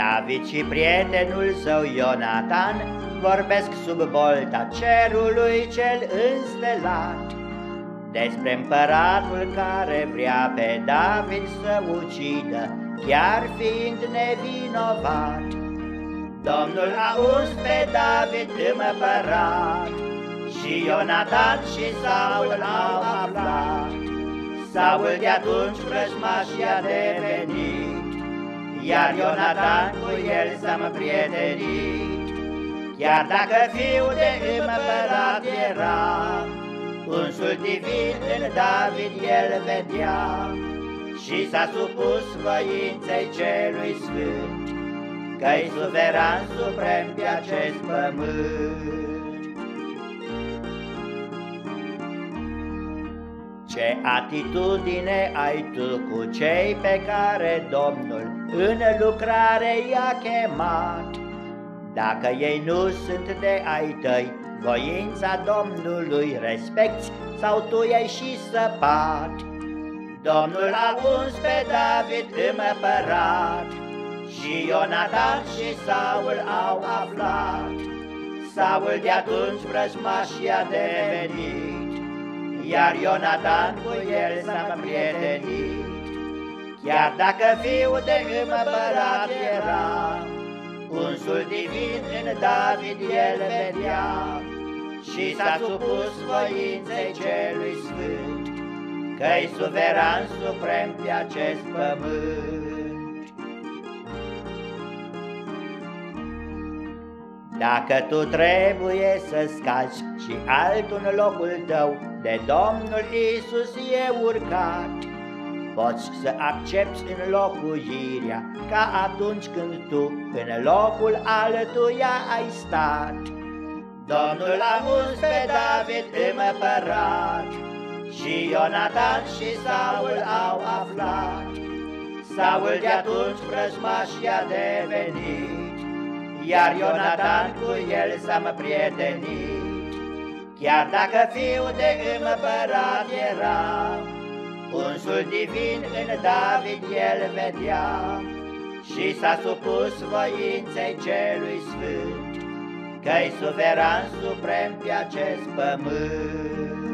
David și prietenul său Ionatan Vorbesc sub bolta cerului cel înstelat. Despre împăratul care vrea pe David să ucidă Chiar fiind nevinovat. Domnul a uns pe David împărat Și Ionatan și Saul au aflat. Saul de atunci vrăjmaș i-a devenit iar Ionatan cu el s-a prietenit. Chiar dacă fiul de împărat era, Unsul divin în David el vedea, Și s-a supus voinței celui sfânt, Că-i suveran suprem pe acest pământ. Ce atitudine ai tu cu cei pe care Domnul în lucrare i-a chemat? Dacă ei nu sunt de ai tăi, voința Domnului respecti sau tu ei și săpat? Domnul a uns pe David împărat și Ionatan și Saul au aflat. Saul de atunci vrăjmaș i-a devenit iar Ionatan cu el s-a prietenit. Chiar dacă fiul de împărat era, Unsul divin în David el vedea, Și s-a supus voinței celui sfânt, Că-i suveran suprem pe acest pământ. Dacă tu trebuie să scazi și altul în locul tău de Domnul Isus e urcat, Poți să accepti înlocuirea ca atunci când tu în locul altuia ai stat. Domnul a uns pe David împărat și Ionatan și Saul au aflat. Saul de atunci vrăjmaș i-a devenit iar Ionatan cu el s-a prietenit. Chiar dacă fiul de împărat era, Unsul divin în David el vedea, Și s-a supus voinței celui sfânt, Că-i suveran suprem pe acest pământ.